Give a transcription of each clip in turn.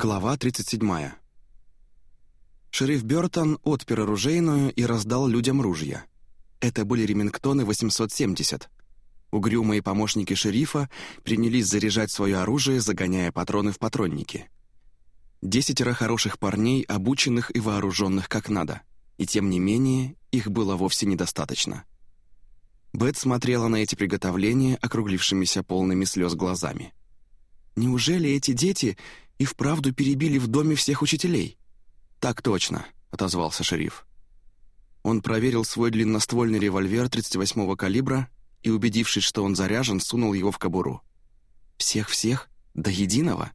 Глава 37. Шериф Бёртон отпер оружейную и раздал людям ружья. Это были ремингтоны 870. Угрюмые помощники шерифа принялись заряжать свое оружие, загоняя патроны в патронники. Десятеро хороших парней, обученных и вооруженных как надо. И тем не менее, их было вовсе недостаточно. Бет смотрела на эти приготовления округлившимися полными слез глазами. «Неужели эти дети и вправду перебили в доме всех учителей?» «Так точно», — отозвался шериф. Он проверил свой длинноствольный револьвер 38-го калибра и, убедившись, что он заряжен, сунул его в кобуру. «Всех-всех? До единого?»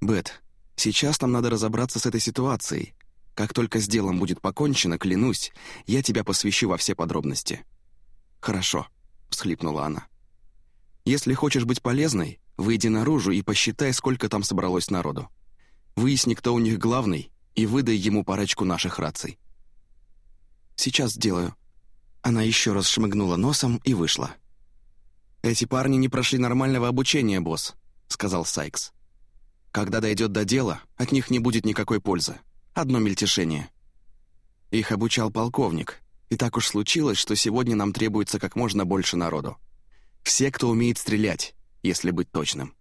«Бет, сейчас нам надо разобраться с этой ситуацией. Как только с делом будет покончено, клянусь, я тебя посвящу во все подробности». «Хорошо», — всхлипнула она. «Если хочешь быть полезной, выйди наружу и посчитай, сколько там собралось народу. Выясни, кто у них главный, и выдай ему парочку наших раций». «Сейчас сделаю». Она еще раз шмыгнула носом и вышла. «Эти парни не прошли нормального обучения, босс», — сказал Сайкс. «Когда дойдет до дела, от них не будет никакой пользы. Одно мельтешение». Их обучал полковник, и так уж случилось, что сегодня нам требуется как можно больше народу. Все, кто умеет стрелять, если быть точным.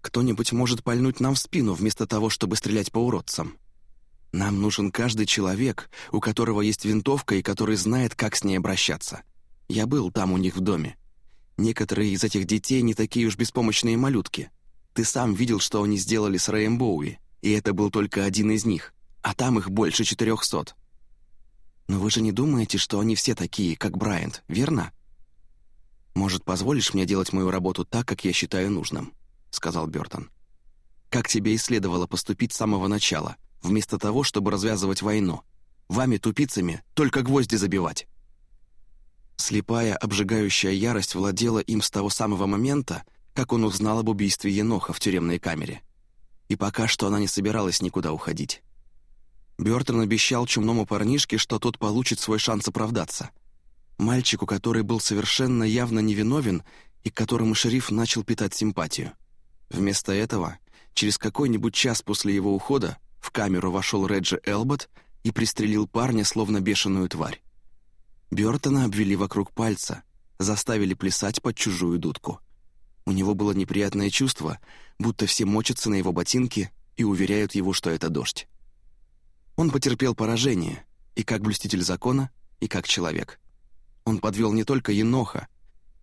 Кто-нибудь может пальнуть нам в спину вместо того, чтобы стрелять по уродцам. Нам нужен каждый человек, у которого есть винтовка и который знает, как с ней обращаться. Я был там у них в доме. Некоторые из этих детей не такие уж беспомощные малютки. Ты сам видел, что они сделали с Рэем Боуи, и это был только один из них, а там их больше четырехсот. Но вы же не думаете, что они все такие, как Брайант, верно? Может, позволишь мне делать мою работу так, как я считаю нужным?» — сказал Бёртон. «Как тебе и следовало поступить с самого начала, вместо того, чтобы развязывать войну? Вами, тупицами, только гвозди забивать!» Слепая, обжигающая ярость владела им с того самого момента, как он узнал об убийстве Еноха в тюремной камере. И пока что она не собиралась никуда уходить. Бёртон обещал чумному парнишке, что тот получит свой шанс оправдаться — Мальчику, который был совершенно явно невиновен и к которому шериф начал питать симпатию. Вместо этого, через какой-нибудь час после его ухода, в камеру вошел Реджи Элбот и пристрелил парня, словно бешеную тварь. Бёртона обвели вокруг пальца, заставили плясать под чужую дудку. У него было неприятное чувство, будто все мочатся на его ботинки и уверяют его, что это дождь. Он потерпел поражение, и как блюститель закона, и как человек. Он подвел не только Еноха.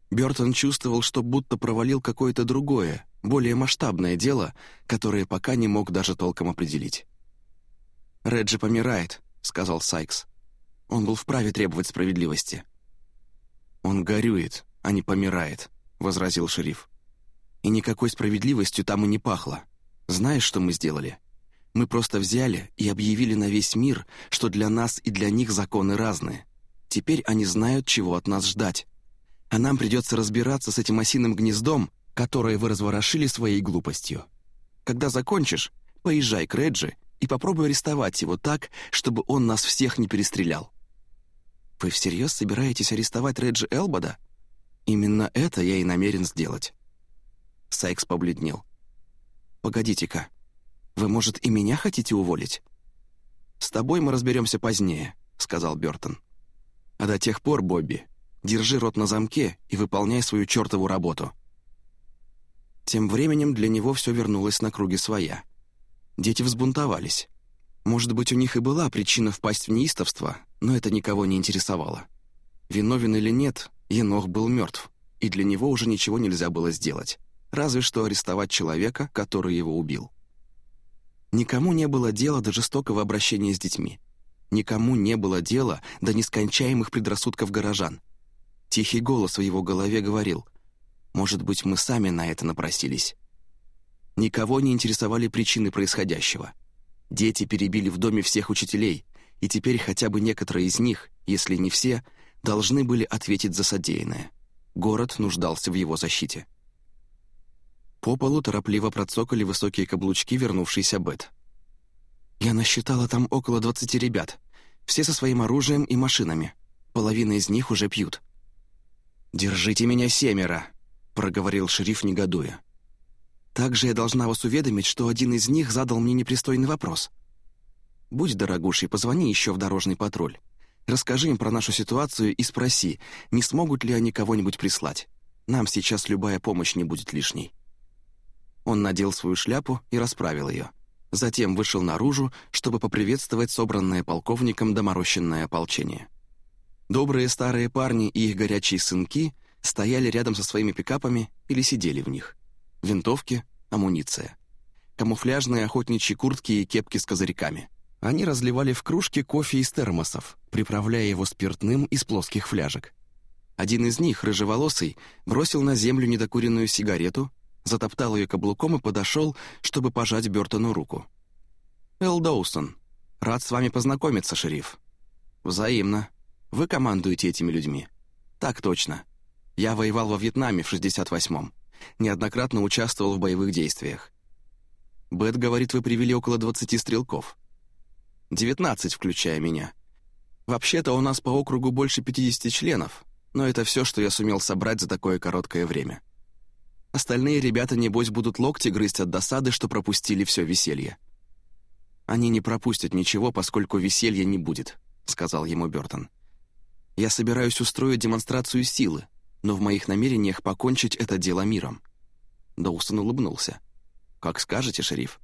Бертон чувствовал, что будто провалил какое-то другое, более масштабное дело, которое пока не мог даже толком определить. «Реджи помирает», — сказал Сайкс. Он был вправе требовать справедливости. «Он горюет, а не помирает», — возразил шериф. «И никакой справедливостью там и не пахло. Знаешь, что мы сделали? Мы просто взяли и объявили на весь мир, что для нас и для них законы разные. Теперь они знают, чего от нас ждать. А нам придется разбираться с этим осиным гнездом, которое вы разворошили своей глупостью. Когда закончишь, поезжай к Реджи и попробуй арестовать его так, чтобы он нас всех не перестрелял». «Вы всерьез собираетесь арестовать Реджи Элбода?» «Именно это я и намерен сделать». Сайкс побледнел. «Погодите-ка, вы, может, и меня хотите уволить?» «С тобой мы разберемся позднее», — сказал Бертон. А до тех пор, Бобби, держи рот на замке и выполняй свою чертову работу». Тем временем для него все вернулось на круги своя. Дети взбунтовались. Может быть, у них и была причина впасть в неистовство, но это никого не интересовало. Виновен или нет, Енох был мертв, и для него уже ничего нельзя было сделать, разве что арестовать человека, который его убил. Никому не было дела до жестокого обращения с детьми. Никому не было дела до нескончаемых предрассудков горожан. Тихий голос в его голове говорил, «Может быть, мы сами на это напросились». Никого не интересовали причины происходящего. Дети перебили в доме всех учителей, и теперь хотя бы некоторые из них, если не все, должны были ответить за содеянное. Город нуждался в его защите. По полу торопливо процокали высокие каблучки вернувшийся Бет. Я насчитала там около двадцати ребят. Все со своим оружием и машинами. Половина из них уже пьют. «Держите меня семеро», — проговорил шериф, негодуя. Также я должна вас уведомить, что один из них задал мне непристойный вопрос. Будь дорогушей, позвони еще в дорожный патруль. Расскажи им про нашу ситуацию и спроси, не смогут ли они кого-нибудь прислать. Нам сейчас любая помощь не будет лишней». Он надел свою шляпу и расправил ее. Затем вышел наружу, чтобы поприветствовать собранное полковником доморощенное ополчение. Добрые старые парни и их горячие сынки стояли рядом со своими пикапами или сидели в них. Винтовки, амуниция. Камуфляжные охотничьи куртки и кепки с козырьками. Они разливали в кружки кофе из термосов, приправляя его спиртным из плоских фляжек. Один из них, рыжеволосый, бросил на землю недокуренную сигарету, затоптал ее каблуком и подошел, чтобы пожать Бертону руку. «Эл Доусон, рад с вами познакомиться, шериф». «Взаимно. Вы командуете этими людьми». «Так точно. Я воевал во Вьетнаме в 68-м. Неоднократно участвовал в боевых действиях. Бет говорит, вы привели около 20 стрелков. 19, включая меня. Вообще-то у нас по округу больше 50 членов, но это все, что я сумел собрать за такое короткое время. Остальные ребята, небось, будут локти грызть от досады, что пропустили все веселье. «Они не пропустят ничего, поскольку веселья не будет», — сказал ему Бертон. «Я собираюсь устроить демонстрацию силы, но в моих намерениях покончить это дело миром». Доусон улыбнулся. «Как скажете, шериф».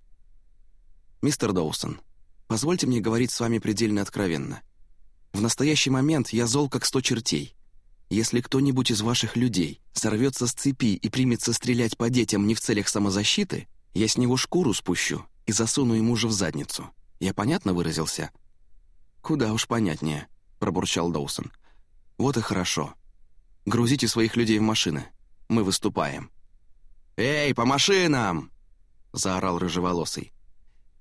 «Мистер Доусон, позвольте мне говорить с вами предельно откровенно. В настоящий момент я зол, как сто чертей. Если кто-нибудь из ваших людей сорвется с цепи и примется стрелять по детям не в целях самозащиты, я с него шкуру спущу и засуну ему же в задницу. Я понятно выразился?» «Куда уж понятнее», — пробурчал Доусон. «Вот и хорошо. Грузите своих людей в машины. Мы выступаем». «Эй, по машинам!» — заорал рыжеволосый.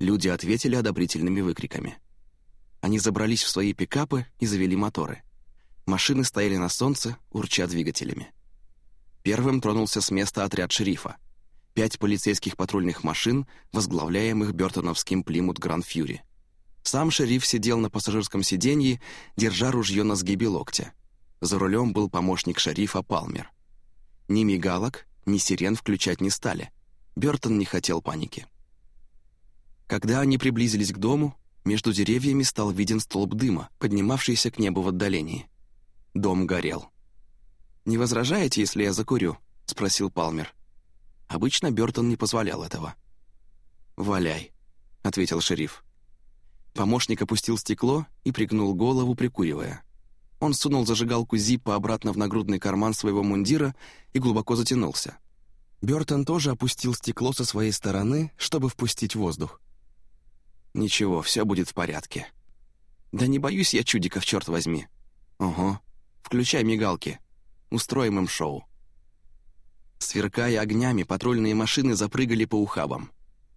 Люди ответили одобрительными выкриками. Они забрались в свои пикапы и завели моторы. Машины стояли на солнце, урча двигателями. Первым тронулся с места отряд шерифа. Пять полицейских патрульных машин, возглавляемых Бертоновским Плимут Гранд Фьюри. Сам шериф сидел на пассажирском сиденье, держа ружье на сгибе локтя. За рулем был помощник шерифа Палмер. Ни мигалок, ни сирен включать не стали. Бертон не хотел паники. Когда они приблизились к дому, между деревьями стал виден столб дыма, поднимавшийся к небу в отдалении. Дом горел. «Не возражаете, если я закурю?» — спросил Палмер. Обычно Бертон не позволял этого. «Валяй», — ответил шериф. Помощник опустил стекло и пригнул голову, прикуривая. Он сунул зажигалку Зиппа обратно в нагрудный карман своего мундира и глубоко затянулся. Бертон тоже опустил стекло со своей стороны, чтобы впустить воздух. «Ничего, все будет в порядке». «Да не боюсь я чудиков, черт возьми». «Ого. Включай мигалки. Устроим им шоу». Сверкая огнями, патрульные машины запрыгали по ухабам.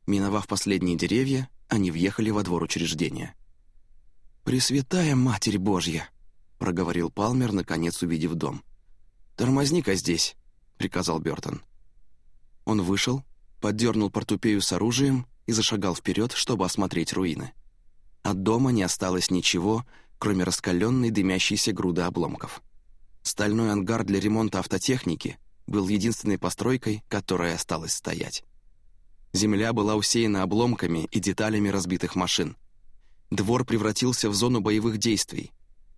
Миновав последние деревья, они въехали во двор учреждения. «Пресвятая Матерь Божья!» проговорил Палмер, наконец увидев дом. «Тормозни-ка здесь», — приказал Бертон. Он вышел, поддернул портупею с оружием и зашагал вперед, чтобы осмотреть руины. От дома не осталось ничего, кроме раскаленной дымящейся груды обломков. Стальной ангар для ремонта автотехники был единственной постройкой, которая осталась стоять. Земля была усеяна обломками и деталями разбитых машин. Двор превратился в зону боевых действий,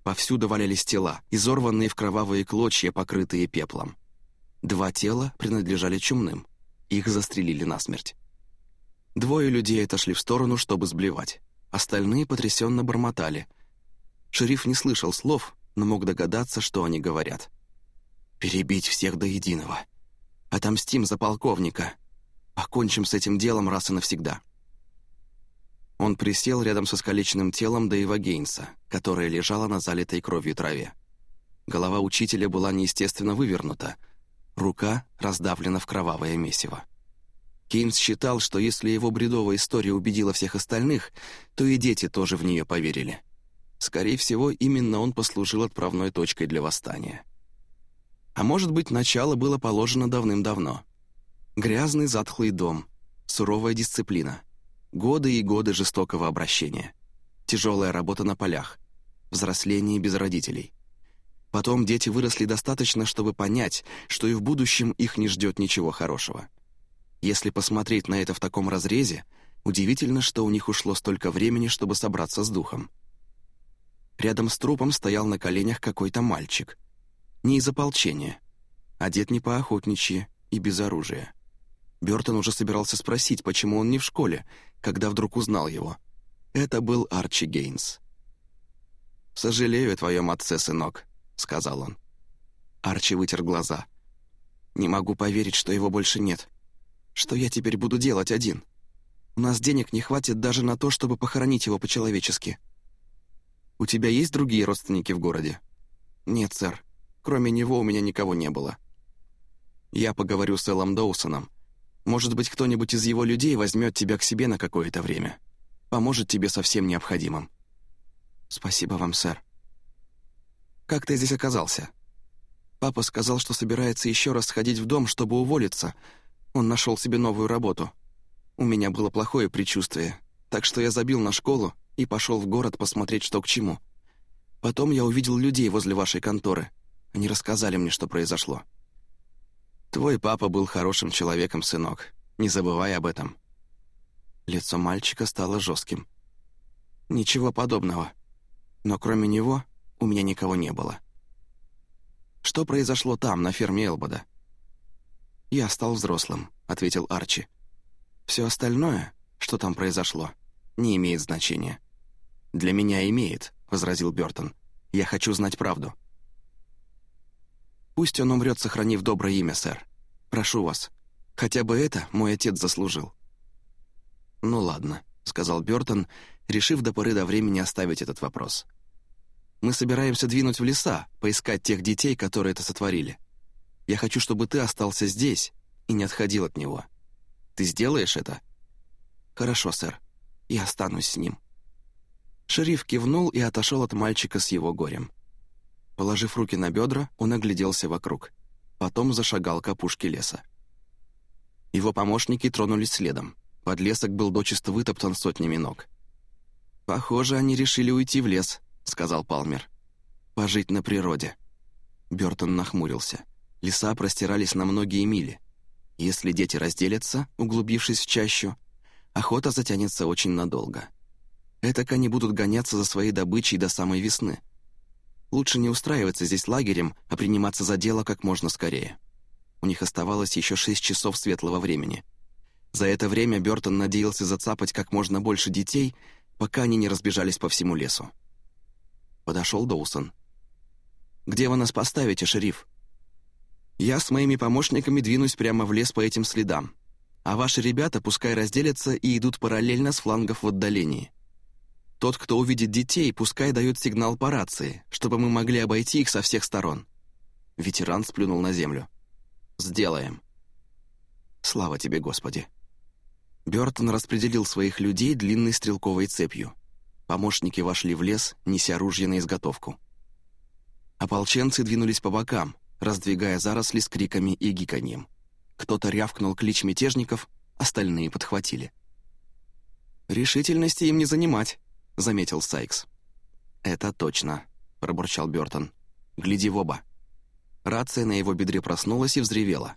Повсюду валялись тела, изорванные в кровавые клочья, покрытые пеплом. Два тела принадлежали чумным. Их застрелили насмерть. Двое людей отошли в сторону, чтобы сблевать. Остальные потрясенно бормотали. Шериф не слышал слов, но мог догадаться, что они говорят. «Перебить всех до единого. Отомстим за полковника. Покончим с этим делом раз и навсегда». Он присел рядом со искалеченным телом Дэйва Гейнса, которое лежало на залитой кровью траве. Голова учителя была неестественно вывернута, рука раздавлена в кровавое месиво. Кейнс считал, что если его бредовая история убедила всех остальных, то и дети тоже в нее поверили. Скорее всего, именно он послужил отправной точкой для восстания. А может быть, начало было положено давным-давно. Грязный затхлый дом, суровая дисциплина — Годы и годы жестокого обращения. Тяжелая работа на полях. Взросление без родителей. Потом дети выросли достаточно, чтобы понять, что и в будущем их не ждет ничего хорошего. Если посмотреть на это в таком разрезе, удивительно, что у них ушло столько времени, чтобы собраться с духом. Рядом с трупом стоял на коленях какой-то мальчик. Не из ополчения. Одет не по-охотничьи и без оружия. Бертон уже собирался спросить, почему он не в школе, когда вдруг узнал его. Это был Арчи Гейнс. «Сожалею о твоем отце, сынок», — сказал он. Арчи вытер глаза. «Не могу поверить, что его больше нет. Что я теперь буду делать один? У нас денег не хватит даже на то, чтобы похоронить его по-человечески». «У тебя есть другие родственники в городе?» «Нет, сэр. Кроме него у меня никого не было». «Я поговорю с Эллом Доусоном. Может быть, кто-нибудь из его людей возьмет тебя к себе на какое-то время. Поможет тебе со всем необходимым». «Спасибо вам, сэр». «Как ты здесь оказался?» Папа сказал, что собирается еще раз сходить в дом, чтобы уволиться. Он нашел себе новую работу. У меня было плохое предчувствие, так что я забил на школу и пошел в город посмотреть, что к чему. Потом я увидел людей возле вашей конторы. Они рассказали мне, что произошло. Твой папа был хорошим человеком, сынок. Не забывай об этом. Лицо мальчика стало жестким. Ничего подобного. Но кроме него у меня никого не было. Что произошло там, на ферме Элбода?» «Я стал взрослым», — ответил Арчи. «Все остальное, что там произошло, не имеет значения». «Для меня имеет», — возразил Бертон. «Я хочу знать правду». «Пусть он умрет, сохранив доброе имя, сэр. Прошу вас. Хотя бы это мой отец заслужил». «Ну ладно», — сказал Бертон, решив до поры до времени оставить этот вопрос. Мы собираемся двинуть в леса, поискать тех детей, которые это сотворили. Я хочу, чтобы ты остался здесь и не отходил от него. Ты сделаешь это?» «Хорошо, сэр. Я останусь с ним». Шериф кивнул и отошел от мальчика с его горем. Положив руки на бедра, он огляделся вокруг. Потом зашагал к опушке леса. Его помощники тронулись следом. Подлесок был дочисто вытоптан сотнями ног. «Похоже, они решили уйти в лес», — сказал Палмер. «Пожить на природе». Бертон нахмурился. Леса простирались на многие мили. Если дети разделятся, углубившись в чащу, охота затянется очень надолго. Этак они будут гоняться за своей добычей до самой весны. Лучше не устраиваться здесь лагерем, а приниматься за дело как можно скорее. У них оставалось еще шесть часов светлого времени. За это время Бертон надеялся зацапать как можно больше детей, пока они не разбежались по всему лесу. Подошел Доусон. «Где вы нас поставите, шериф?» «Я с моими помощниками двинусь прямо в лес по этим следам, а ваши ребята пускай разделятся и идут параллельно с флангов в отдалении. Тот, кто увидит детей, пускай дает сигнал по рации, чтобы мы могли обойти их со всех сторон». Ветеран сплюнул на землю. «Сделаем». «Слава тебе, Господи!» Бертон распределил своих людей длинной стрелковой цепью. Помощники вошли в лес, неся ружья на изготовку. Ополченцы двинулись по бокам, раздвигая заросли с криками и гиканьем. Кто-то рявкнул клич мятежников, остальные подхватили. «Решительности им не занимать», — заметил Сайкс. «Это точно», — пробурчал Бертон. «Гляди в оба». Рация на его бедре проснулась и взревела.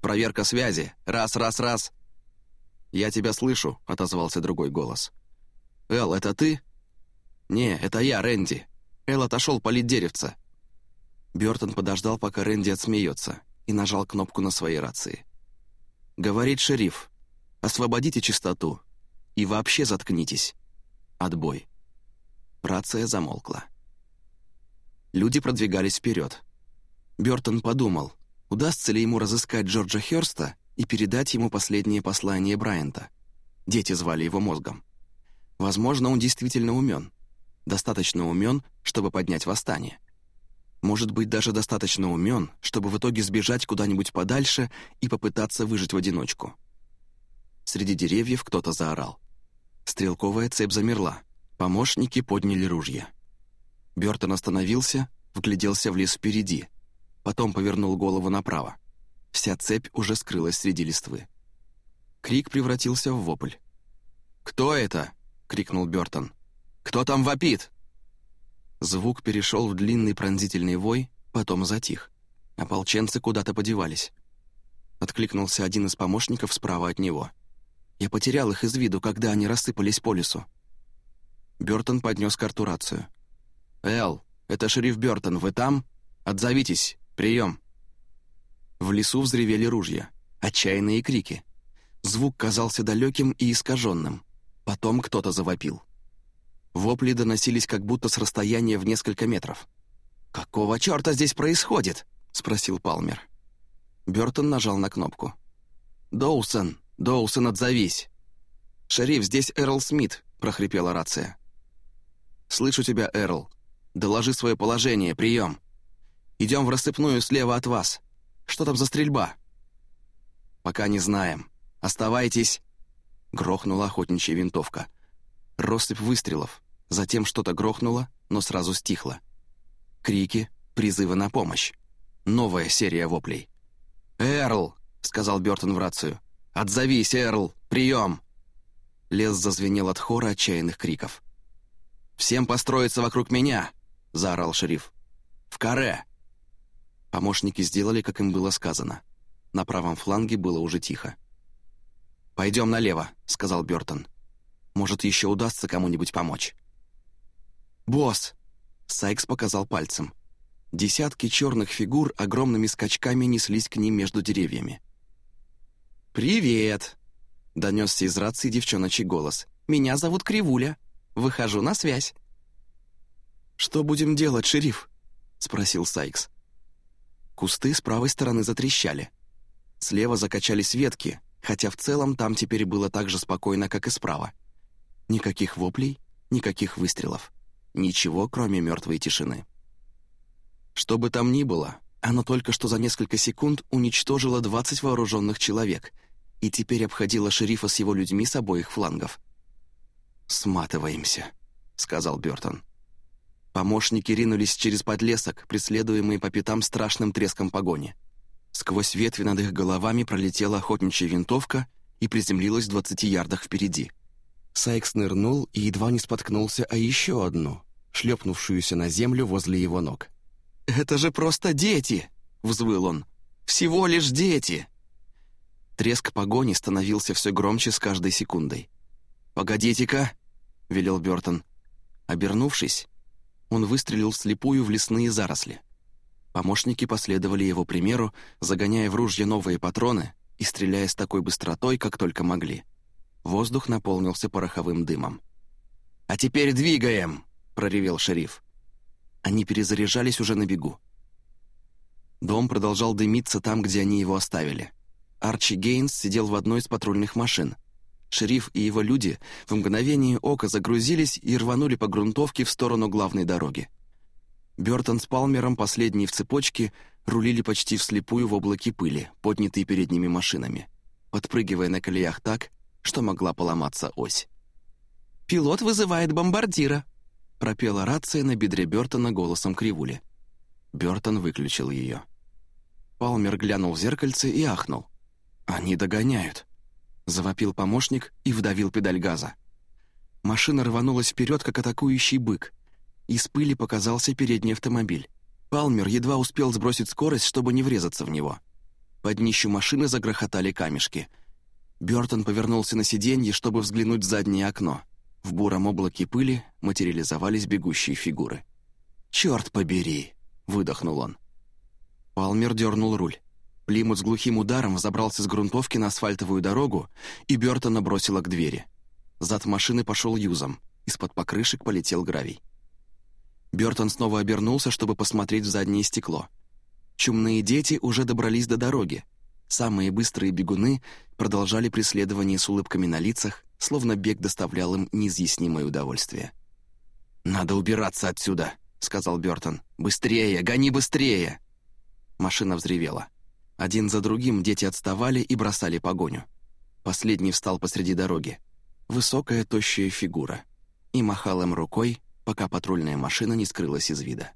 «Проверка связи! Раз, раз, раз!» «Я тебя слышу», — отозвался другой голос. «Эл, это ты?» «Не, это я, Рэнди. Эл отошел полить деревца». Бертон подождал, пока Рэнди отсмеется, и нажал кнопку на своей рации. «Говорит шериф, освободите чистоту и вообще заткнитесь. Отбой». Рация замолкла. Люди продвигались вперед. Бертон подумал, удастся ли ему разыскать Джорджа Хёрста и передать ему последнее послание Брайанта. Дети звали его мозгом. Возможно, он действительно умен достаточно умен, чтобы поднять восстание. Может быть, даже достаточно умен, чтобы в итоге сбежать куда-нибудь подальше и попытаться выжить в одиночку. Среди деревьев кто-то заорал. Стрелковая цепь замерла. Помощники подняли ружья. Бертон остановился, вгляделся в лес впереди, потом повернул голову направо. Вся цепь уже скрылась среди листвы. Крик превратился в вопль. «Кто это?» — крикнул Бертон. Кто там вопит?» Звук перешел в длинный пронзительный вой, потом затих. Ополченцы куда-то подевались. — откликнулся один из помощников справа от него. «Я потерял их из виду, когда они рассыпались по лесу». Бёртон поднес карту рацию. «Эл, это шериф Бёртон, вы там? Отзовитесь, прием!» В лесу взревели ружья, отчаянные крики. Звук казался далеким и искаженным. Потом кто-то завопил. Вопли доносились как будто с расстояния в несколько метров. «Какого черта здесь происходит?» — спросил Палмер. Бёртон нажал на кнопку. «Доусон! Доусон, отзовись!» «Шериф, здесь Эрл Смит!» — прохрипела рация. «Слышу тебя, Эрл. Доложи свое положение, прием. Идем в рассыпную слева от вас. Что там за стрельба?» «Пока не знаем. Оставайтесь...» Грохнула охотничья винтовка. Россыпь выстрелов. Затем что-то грохнуло, но сразу стихло. Крики, призывы на помощь. Новая серия воплей. «Эрл!» — сказал Бёртон в рацию. «Отзовись, Эрл! Прием!» Лес зазвенел от хора отчаянных криков. «Всем построиться вокруг меня!» — заорал шериф. «В каре!» Помощники сделали, как им было сказано. На правом фланге было уже тихо. «Пойдем налево», — сказал Бёртон. «Может, еще удастся кому-нибудь помочь». «Босс!» — Сайкс показал пальцем. Десятки черных фигур огромными скачками неслись к ним между деревьями. «Привет!» — донесся из рации девчоночий голос. «Меня зовут Кривуля. Выхожу на связь». «Что будем делать, шериф?» — спросил Сайкс. Кусты с правой стороны затрещали. Слева закачались ветки, хотя в целом там теперь было так же спокойно, как и справа. Никаких воплей, никаких выстрелов. Ничего, кроме мертвой тишины. Что бы там ни было, оно только что за несколько секунд уничтожило 20 вооруженных человек и теперь обходило шерифа с его людьми с обоих флангов. «Сматываемся», — сказал Бёртон. Помощники ринулись через подлесок, преследуемые по пятам страшным треском погони. Сквозь ветви над их головами пролетела охотничья винтовка и приземлилась в двадцати ярдах впереди. Сайкс нырнул и едва не споткнулся о еще одну, шлепнувшуюся на землю возле его ног. «Это же просто дети!» — взвыл он. «Всего лишь дети!» Треск погони становился все громче с каждой секундой. «Погодите-ка!» — велел Бертон. Обернувшись, он выстрелил слепую в лесные заросли. Помощники последовали его примеру, загоняя в ружье новые патроны и стреляя с такой быстротой, как только могли. Воздух наполнился пороховым дымом. «А теперь двигаем!» — проревел шериф. Они перезаряжались уже на бегу. Дом продолжал дымиться там, где они его оставили. Арчи Гейнс сидел в одной из патрульных машин. Шериф и его люди в мгновение ока загрузились и рванули по грунтовке в сторону главной дороги. Бёртон с Палмером, последние в цепочке, рулили почти вслепую в облаке пыли, поднятые передними машинами, подпрыгивая на колеях так, что могла поломаться ось. «Пилот вызывает бомбардира», — пропела рация на бедре Бёртона голосом кривули. Бёртон выключил ее. Палмер глянул в зеркальце и ахнул. «Они догоняют», — завопил помощник и вдавил педаль газа. Машина рванулась вперед, как атакующий бык, из пыли показался передний автомобиль. Палмер едва успел сбросить скорость, чтобы не врезаться в него. Под днищу машины загрохотали камешки. Бёртон повернулся на сиденье, чтобы взглянуть в заднее окно. В буром облаке пыли материализовались бегущие фигуры. «Чёрт побери!» — выдохнул он. Палмер дернул руль. Плимут с глухим ударом забрался с грунтовки на асфальтовую дорогу, и Бёртона бросило к двери. Зад машины пошел юзом. Из-под покрышек полетел гравий. Бертон снова обернулся, чтобы посмотреть в заднее стекло. Чумные дети уже добрались до дороги. Самые быстрые бегуны продолжали преследование с улыбками на лицах, словно бег доставлял им неизъяснимое удовольствие. «Надо убираться отсюда», — сказал Бертон. «Быстрее, гони быстрее!» Машина взревела. Один за другим дети отставали и бросали погоню. Последний встал посреди дороги. Высокая, тощая фигура. И махал им рукой, пока патрульная машина не скрылась из вида.